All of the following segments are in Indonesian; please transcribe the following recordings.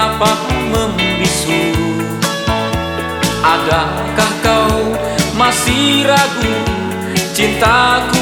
mengapa membisu? Adakah kau masih ragu cintaku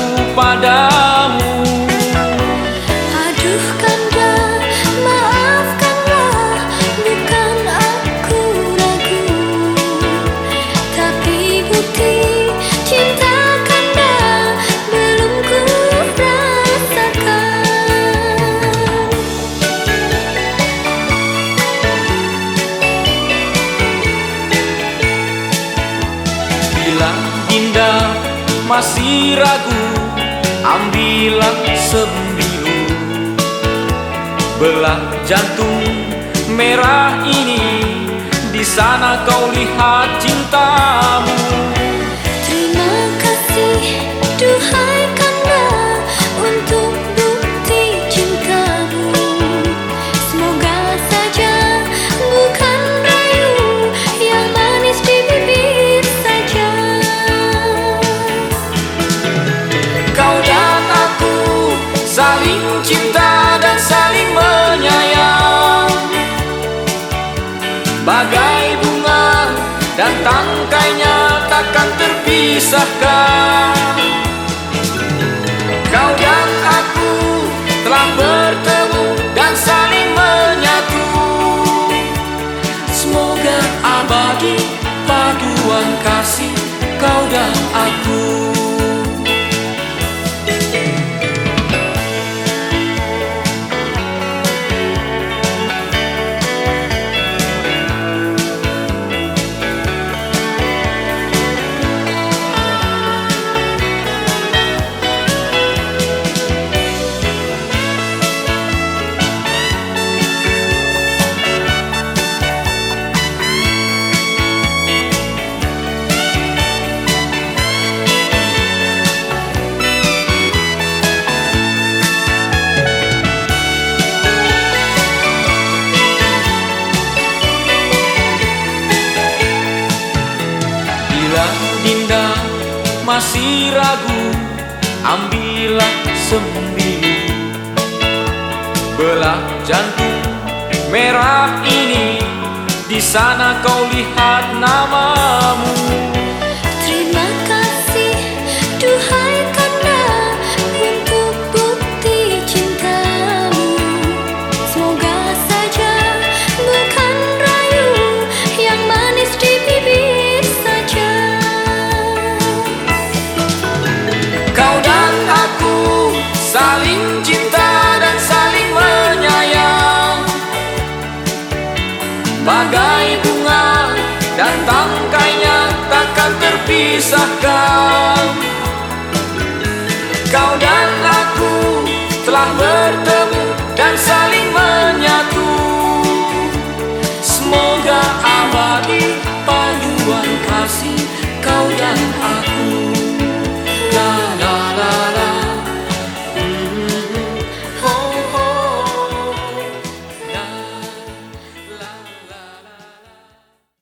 masih ragu Ambillah sembilu Belah jantung merah ini di sana kau lihat cintamu takkan Bila Dinda masih ragu Ambillah sembilu Belah jantung merah ini di sana kau lihat namamu dan tangkainya takkan terpisahkan. Kau dan aku telah bertemu dan saling menyatu. Semoga abadi paduan kasih kau dan aku